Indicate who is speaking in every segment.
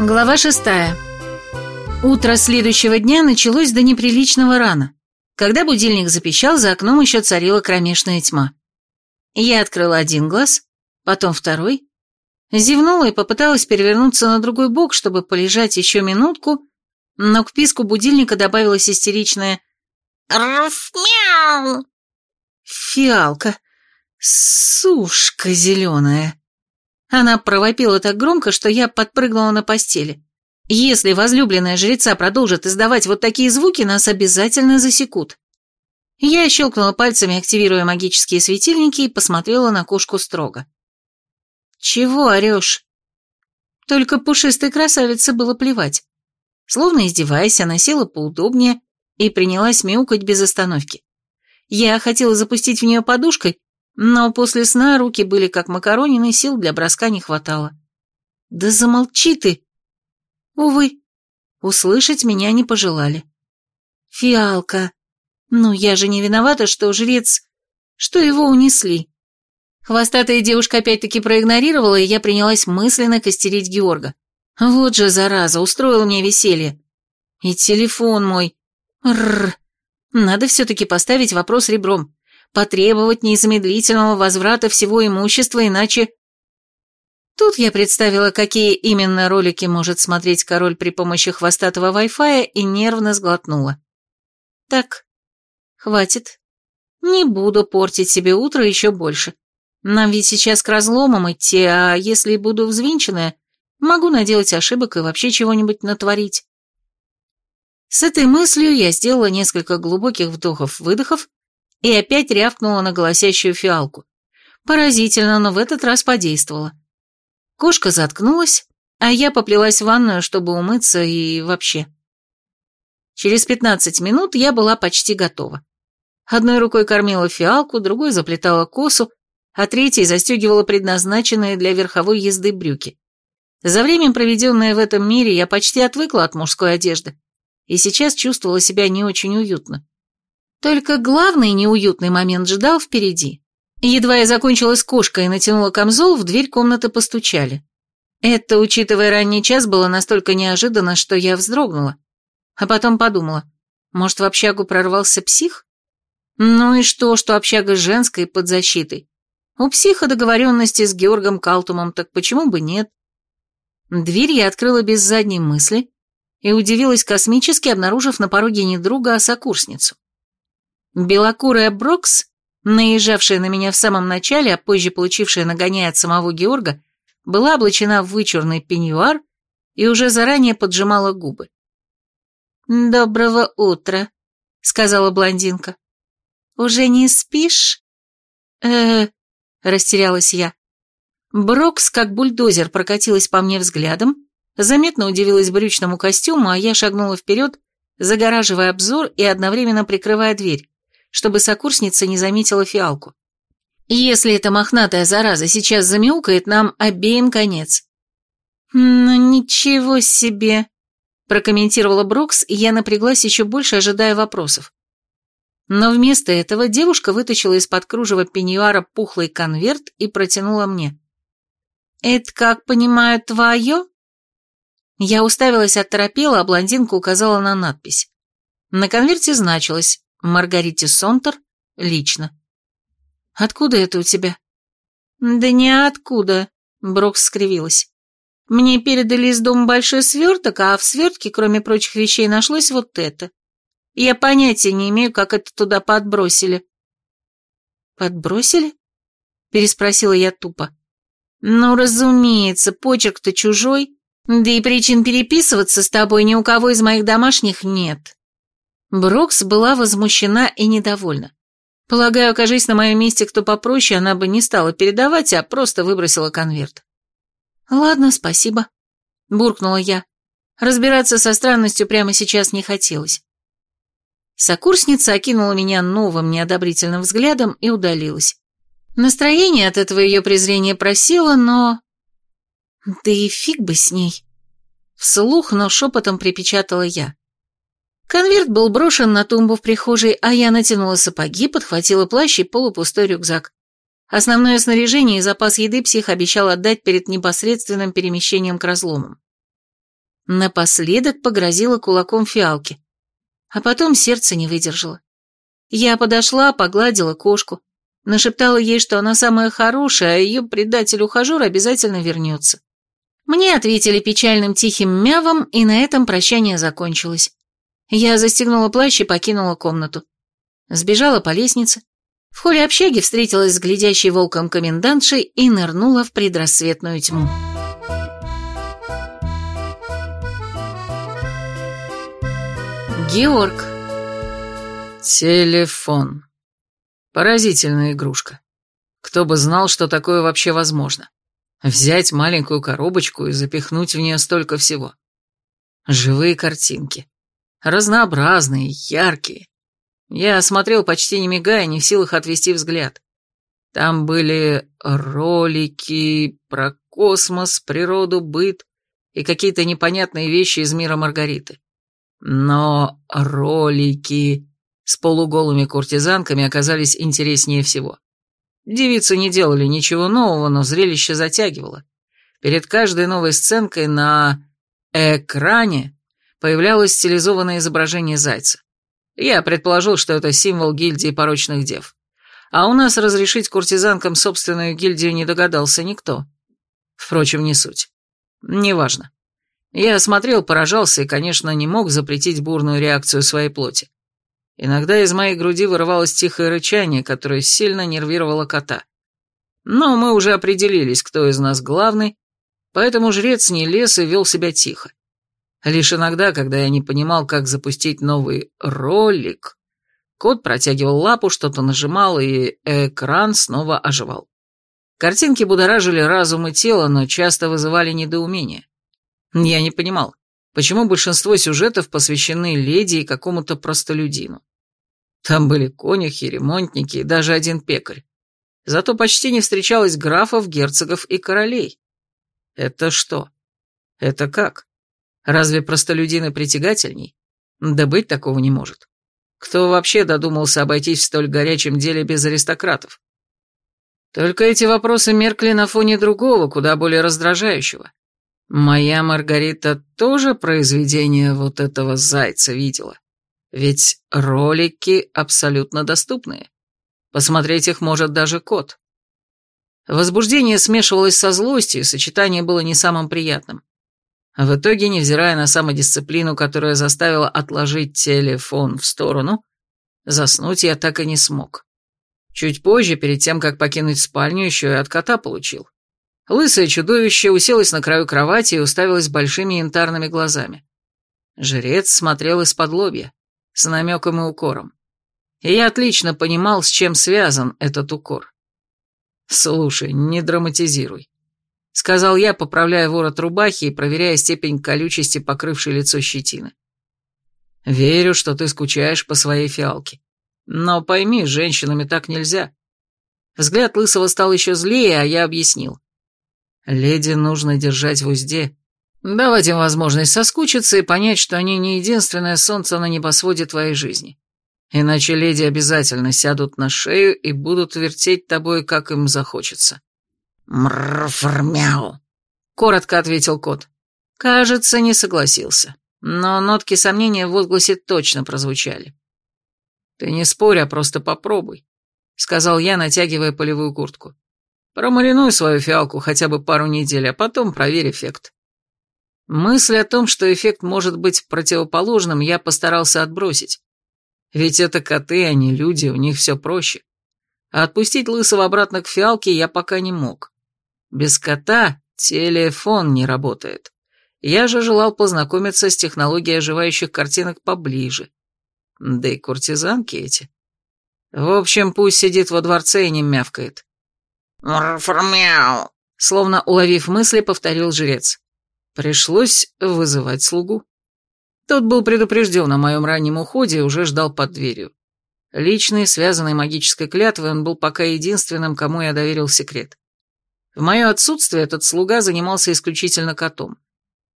Speaker 1: Глава шестая. Утро следующего дня началось до неприличного рано. Когда будильник запищал, за окном еще царила кромешная тьма. Я открыла один глаз, потом второй, зевнула и попыталась перевернуться на другой бок, чтобы полежать еще минутку, но к писку будильника добавилось истеричное «Рф-мяу!» Фиалка, сушка зеленая. Она провопила так громко, что я подпрыгнула на постели. Если возлюбленная жреца продолжит издавать вот такие звуки, нас обязательно засекут. Я щелкнула пальцами, активируя магические светильники, и посмотрела на кошку строго. «Чего орешь?» Только пушистой красавице было плевать. Словно издеваясь, она села поудобнее и принялась мяукать без остановки. Я хотела запустить в нее подушкой, но после сна руки были как макаронины, сил для броска не хватало. «Да замолчи ты!» Увы, услышать меня не пожелали. «Фиалка! Ну, я же не виновата, что жрец... что его унесли». Хвостатая девушка опять-таки проигнорировала, и я принялась мысленно костерить Георга. Вот же, зараза, устроила мне веселье. И телефон мой. Рррр. Надо все-таки поставить вопрос ребром потребовать незамедлительного возврата всего имущества, иначе... Тут я представила, какие именно ролики может смотреть король при помощи хвостатого Wi-Fi и нервно сглотнула. Так, хватит. Не буду портить себе утро еще больше. Нам ведь сейчас к разломам идти, а если буду взвинченная, могу наделать ошибок и вообще чего-нибудь натворить. С этой мыслью я сделала несколько глубоких вдохов-выдохов и опять рявкнула на голосящую фиалку. Поразительно, но в этот раз подействовала. Кошка заткнулась, а я поплелась в ванную, чтобы умыться и вообще. Через пятнадцать минут я была почти готова. Одной рукой кормила фиалку, другой заплетала косу, а третьей застегивала предназначенные для верховой езды брюки. За время, проведенное в этом мире, я почти отвыкла от мужской одежды и сейчас чувствовала себя не очень уютно. Только главный неуютный момент ждал впереди. Едва я закончила с кошкой и натянула камзол, в дверь комнаты постучали. Это, учитывая ранний час, было настолько неожиданно, что я вздрогнула. А потом подумала, может, в общагу прорвался псих? Ну и что, что общага женской под защитой? У психа договоренности с Георгом Калтумом, так почему бы нет? Дверь я открыла без задней мысли и удивилась космически, обнаружив на пороге не друга, а сокурсницу. Белокурая Брокс, наезжавшая на меня в самом начале, а позже получившая нагоняя от самого Георга, была облачена в вычурный пеньюар и уже заранее поджимала губы. «Доброго утра», — сказала блондинка. «Уже не спишь?» э растерялась я. Брокс, как бульдозер, прокатилась по мне взглядом, заметно удивилась брючному костюму, а я шагнула вперед, загораживая обзор и одновременно прикрывая дверь чтобы сокурсница не заметила фиалку. Если эта мохнатая зараза сейчас замяукает, нам обеим конец. «Ну ничего себе!» – прокомментировала Брокс, и я напряглась еще больше, ожидая вопросов. Но вместо этого девушка вытащила из-под кружева пеньюара пухлый конверт и протянула мне. «Это, как понимаю, твое?» Я уставилась оторопела, а блондинка указала на надпись. На конверте значилось Маргарите Сонтер лично. «Откуда это у тебя?» «Да ниоткуда», — Брокс скривилась. «Мне передали из дома большой сверток, а в свертке, кроме прочих вещей, нашлось вот это. Я понятия не имею, как это туда подбросили». «Подбросили?» — переспросила я тупо. «Ну, разумеется, почерк-то чужой, да и причин переписываться с тобой ни у кого из моих домашних нет». Брокс была возмущена и недовольна. Полагаю, окажись на моем месте кто попроще, она бы не стала передавать, а просто выбросила конверт. «Ладно, спасибо», — буркнула я. Разбираться со странностью прямо сейчас не хотелось. Сокурсница окинула меня новым неодобрительным взглядом и удалилась. Настроение от этого ее презрения просело, но... Да и фиг бы с ней. Вслух, но шепотом припечатала я. Конверт был брошен на тумбу в прихожей, а я натянула сапоги, подхватила плащ и полупустой рюкзак. Основное снаряжение и запас еды псих обещал отдать перед непосредственным перемещением к разломам. Напоследок погрозила кулаком фиалки. А потом сердце не выдержало. Я подошла, погладила кошку, нашептала ей, что она самая хорошая, а ее предатель-ухажер обязательно вернется. Мне ответили печальным тихим мявом, и на этом прощание закончилось. Я застегнула плащ и покинула комнату. Сбежала по лестнице. В холле общаги встретилась с глядящей волком комендантшей и нырнула в предрассветную тьму. Георг.
Speaker 2: Телефон. Поразительная игрушка. Кто бы знал, что такое вообще возможно. Взять маленькую коробочку и запихнуть в нее столько всего. Живые картинки. Разнообразные, яркие. Я смотрел почти не мигая, не в силах отвести взгляд. Там были ролики про космос, природу, быт и какие-то непонятные вещи из мира Маргариты. Но ролики с полуголыми куртизанками оказались интереснее всего. Девицы не делали ничего нового, но зрелище затягивало. Перед каждой новой сценкой на экране появлялось стилизованное изображение зайца. Я предположил, что это символ гильдии порочных дев. А у нас разрешить куртизанкам собственную гильдию не догадался никто. Впрочем, не суть. Неважно. Я смотрел, поражался и, конечно, не мог запретить бурную реакцию своей плоти. Иногда из моей груди вырывалось тихое рычание, которое сильно нервировало кота. Но мы уже определились, кто из нас главный, поэтому жрец не лез и вел себя тихо. Лишь иногда, когда я не понимал, как запустить новый ролик, кот протягивал лапу, что-то нажимал, и экран снова оживал. Картинки будоражили разум и тело, но часто вызывали недоумение. Я не понимал, почему большинство сюжетов посвящены леди и какому-то простолюдину. Там были конюхи, ремонтники и даже один пекарь. Зато почти не встречалось графов, герцогов и королей. Это что? Это как? Разве простолюдины притягательней? Да быть такого не может. Кто вообще додумался обойтись в столь горячем деле без аристократов? Только эти вопросы меркли на фоне другого, куда более раздражающего. Моя Маргарита тоже произведение вот этого зайца видела. Ведь ролики абсолютно доступные. Посмотреть их может даже кот. Возбуждение смешивалось со злостью, сочетание было не самым приятным. В итоге, невзирая на самодисциплину, которая заставила отложить телефон в сторону, заснуть я так и не смог. Чуть позже, перед тем, как покинуть спальню, еще и от кота получил. Лысое чудовище уселось на краю кровати и уставилось большими янтарными глазами. Жрец смотрел из-под лобья, с намеком и укором. И я отлично понимал, с чем связан этот укор. «Слушай, не драматизируй», — сказал я, поправляя ворот рубахи и проверяя степень колючести, покрывшей лицо щетины. «Верю, что ты скучаешь по своей фиалке. Но пойми, с женщинами так нельзя». Взгляд Лысого стал еще злее, а я объяснил. Леди нужно держать в узде, давать им возможность соскучиться и понять, что они не единственное солнце на небосводе твоей жизни. Иначе леди обязательно сядут на шею и будут вертеть тобой, как им захочется.
Speaker 1: «Мррррмяу», — коротко ответил кот. Кажется, не согласился, но нотки сомнения в возгласе точно прозвучали.
Speaker 2: «Ты не спорь, а просто попробуй», — сказал я, натягивая полевую куртку. Промаринуй свою фиалку хотя бы пару недель, а потом проверь эффект. Мысль о том, что эффект может быть противоположным, я постарался отбросить. Ведь это коты, а не люди, у них все проще. А отпустить Лысого обратно к фиалке я пока не мог. Без кота телефон не работает. Я же желал познакомиться с технологией оживающих картинок поближе. Да и куртизанки эти. В общем, пусть сидит во дворце и не мявкает.
Speaker 1: «Мрфрмяу», словно уловив мысли, повторил жрец. Пришлось вызывать слугу. Тот был предупрежден о моем раннем уходе и уже ждал под дверью. Личный, связанный магической клятвой, он был пока единственным, кому я доверил секрет. В мое отсутствие этот слуга занимался исключительно котом.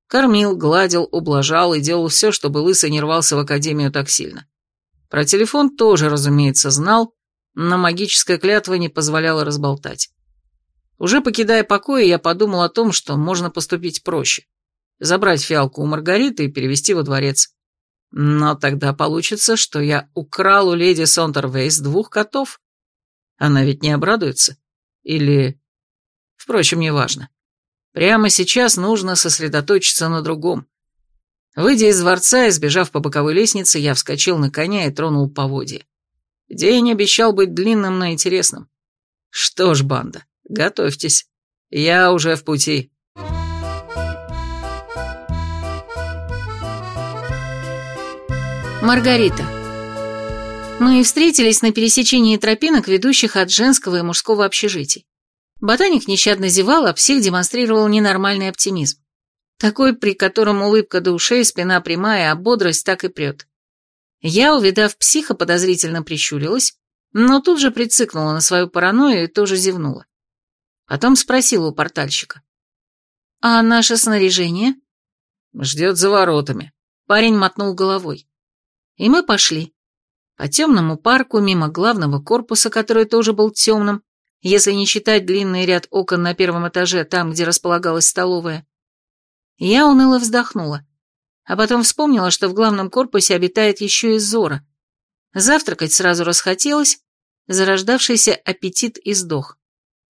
Speaker 1: Кормил, гладил, ублажал и делал все, чтобы Лысый не рвался в академию так сильно. Про телефон тоже, разумеется, знал, но магическая клятва не позволяла разболтать. Уже покидая покои, я подумал о том, что можно поступить проще.
Speaker 2: забрать фиалку у Маргариты и перевести во дворец. Но тогда получится, что я украл у леди Сонтервейс двух котов. Она ведь не обрадуется. Или... Впрочем, неважно. Прямо сейчас нужно сосредоточиться на другом. Выйдя из дворца и сбежав по боковой лестнице, я вскочил на коня и тронул поводья. День обещал быть длинным, но интересным. Что ж, банда, готовьтесь. Я уже в пути.
Speaker 1: Маргарита. Мы встретились на пересечении тропинок, ведущих от женского и мужского общежитий. Ботаник нещадно зевал, а псих демонстрировал ненормальный оптимизм. Такой, при котором улыбка до ушей, спина прямая, а бодрость так и прет. Я, увидав психа, подозрительно прищурилась, но тут же прицикнула на свою паранойю и тоже зевнула. Потом спросила у портальщика. «А наше снаряжение?»
Speaker 2: «Ждет за воротами».
Speaker 1: Парень мотнул головой. И мы пошли. По темному парку, мимо главного корпуса, который тоже был темным, если не считать длинный ряд окон на первом этаже, там, где располагалась столовая. Я уныло вздохнула, а потом вспомнила, что в главном корпусе обитает еще и Зора. Завтракать сразу расхотелось, зарождавшийся аппетит издох.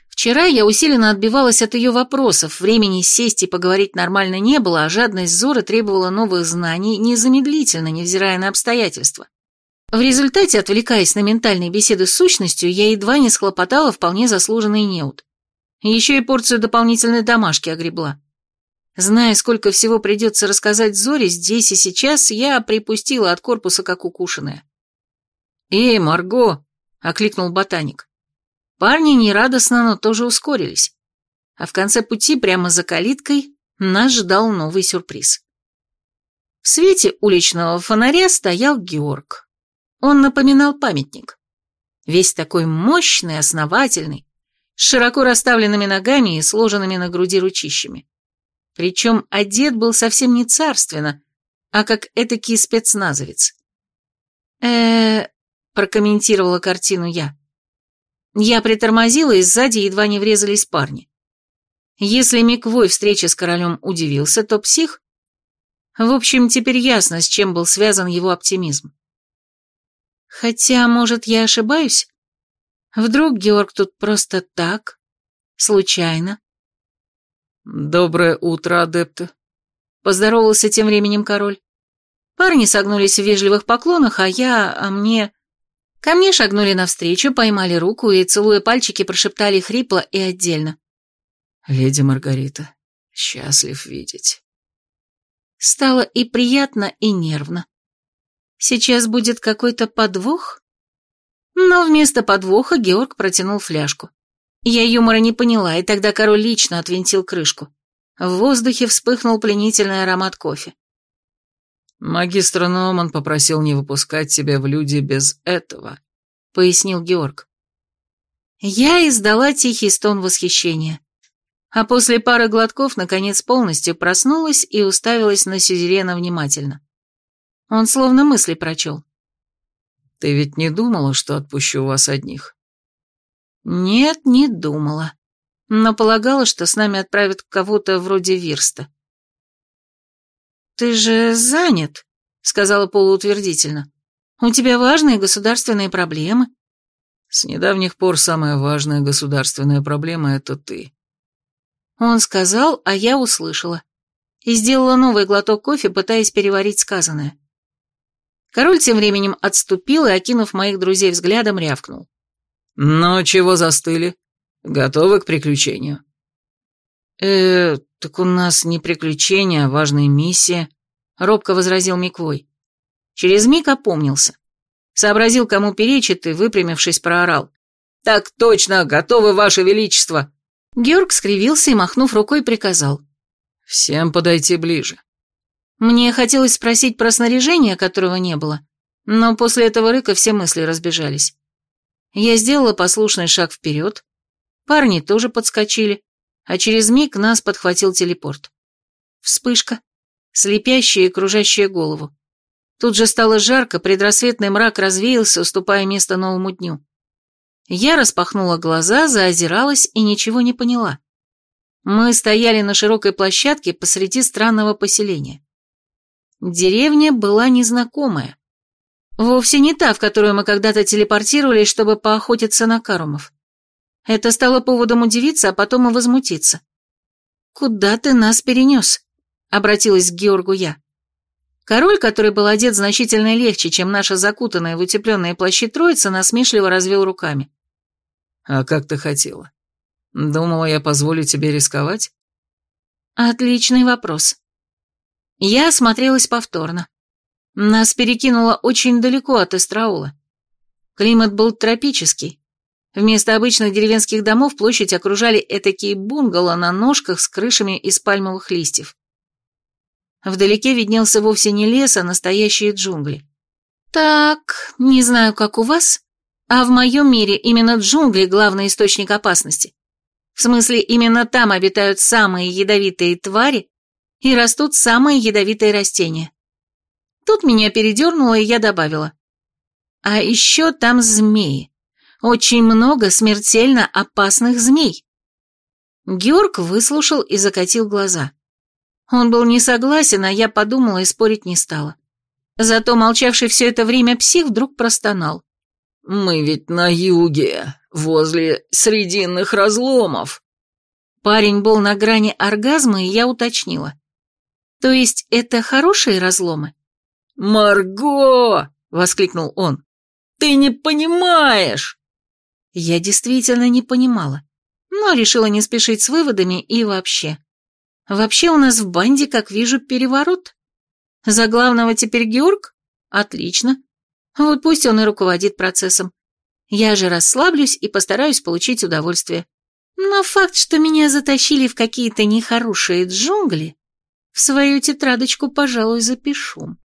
Speaker 1: Вчера я усиленно отбивалась от ее вопросов, времени сесть и поговорить нормально не было, а жадность Зоры требовала новых знаний незамедлительно, невзирая на обстоятельства. В результате, отвлекаясь на ментальные беседы с сущностью, я едва не схлопотала вполне заслуженный неуд. Еще и порцию дополнительной домашки огребла. Зная, сколько всего придется рассказать Зоре, здесь и сейчас я припустила от корпуса, как укушенная.
Speaker 2: «Эй, Марго!» — окликнул ботаник.
Speaker 1: Парни нерадостно, но тоже ускорились. А в конце пути, прямо за калиткой, нас ждал новый сюрприз. В свете уличного фонаря стоял Георг. Он напоминал памятник. Весь такой мощный, основательный, с широко расставленными ногами и сложенными на груди ручищами. Причем одет был совсем не царственно, а как этакий спецназовец. э прокомментировала картину я. Я притормозила, и сзади едва не врезались парни. Если Миквой встрече с королем удивился, то псих... В общем, теперь ясно, с чем был связан его оптимизм. Хотя, может, я ошибаюсь? Вдруг Георг тут просто так, случайно?
Speaker 2: «Доброе утро, адепты», —
Speaker 1: поздоровался тем временем король. Парни согнулись в вежливых поклонах, а я, а мне... Ко мне шагнули навстречу, поймали руку и, целуя пальчики, прошептали хрипло и отдельно.
Speaker 2: «Леди Маргарита, счастлив видеть».
Speaker 1: Стало и приятно, и нервно. Сейчас будет какой-то подвох? Но вместо подвоха Георг протянул фляжку. Я юмора не поняла, и тогда король лично отвинтил крышку. В воздухе вспыхнул пленительный аромат кофе.
Speaker 2: «Магистр Номан попросил не выпускать тебя в люди без этого», — пояснил Георг.
Speaker 1: Я издала тихий стон восхищения, а после пары глотков, наконец, полностью проснулась и уставилась на Сюзерена внимательно. Он словно мысли прочел.
Speaker 2: «Ты ведь не думала, что отпущу вас одних?»
Speaker 1: «Нет, не думала. Но полагала, что с нами отправят кого-то вроде Вирста». «Ты же занят», — сказала полуутвердительно. «У тебя важные государственные проблемы».
Speaker 2: «С недавних пор самая важная государственная проблема — это ты».
Speaker 1: Он сказал, а я услышала. И сделала новый глоток кофе, пытаясь переварить сказанное. Король тем временем отступил и, окинув моих друзей взглядом, рявкнул.
Speaker 2: «Ну, чего застыли? Готовы к приключению?»
Speaker 1: «Э, так у нас не приключение, а важная миссия», — робко возразил Миквой. Через миг опомнился. Сообразил, кому перечит, и, выпрямившись, проорал.
Speaker 2: «Так точно, готовы, Ваше Величество!»
Speaker 1: Георг скривился и, махнув рукой, приказал.
Speaker 2: «Всем подойти ближе».
Speaker 1: Мне хотелось спросить про снаряжение, которого не было, но после этого рыка все мысли разбежались. Я сделала послушный шаг вперед, парни тоже подскочили, а через миг нас подхватил телепорт. Вспышка, слепящая и кружащая голову. Тут же стало жарко, предрассветный мрак развеялся, уступая место новому дню. Я распахнула глаза, заозиралась и ничего не поняла. Мы стояли на широкой площадке посреди странного поселения. Деревня была незнакомая. Вовсе не та, в которую мы когда-то телепортировались, чтобы поохотиться на карумов. Это стало поводом удивиться, а потом и возмутиться. «Куда ты нас перенес?» — обратилась к Георгу я. Король, который был одет значительно легче, чем наша закутанная в утепленные плащи троица, насмешливо развел руками.
Speaker 2: «А как ты хотела? Думала, я позволю тебе рисковать?»
Speaker 1: «Отличный вопрос». Я осмотрелась повторно. Нас перекинуло очень далеко от Эстраула. Климат был тропический. Вместо обычных деревенских домов площадь окружали этакие бунгало на ножках с крышами из пальмовых листьев. Вдалеке виднелся вовсе не лес, а настоящие джунгли. Так, не знаю, как у вас, а в моем мире именно джунгли – главный источник опасности. В смысле, именно там обитают самые ядовитые твари и растут самые ядовитые растения. Тут меня передернуло, и я добавила. А еще там змеи. Очень много смертельно опасных змей. Георг выслушал и закатил глаза. Он был не согласен, а я подумала и спорить не стала. Зато молчавший все это время псих вдруг простонал.
Speaker 2: «Мы ведь на юге, возле срединных разломов».
Speaker 1: Парень был на грани оргазма, и я уточнила. «То есть это хорошие разломы?»
Speaker 2: «Марго!» — воскликнул он. «Ты не понимаешь!»
Speaker 1: Я действительно не понимала, но решила не спешить с выводами и вообще. Вообще у нас в банде, как вижу, переворот. За главного теперь Георг? Отлично. Вот пусть он и руководит процессом. Я же расслаблюсь и постараюсь получить удовольствие. Но факт, что меня затащили в какие-то нехорошие джунгли, в свою тетрадочку, пожалуй, запишу.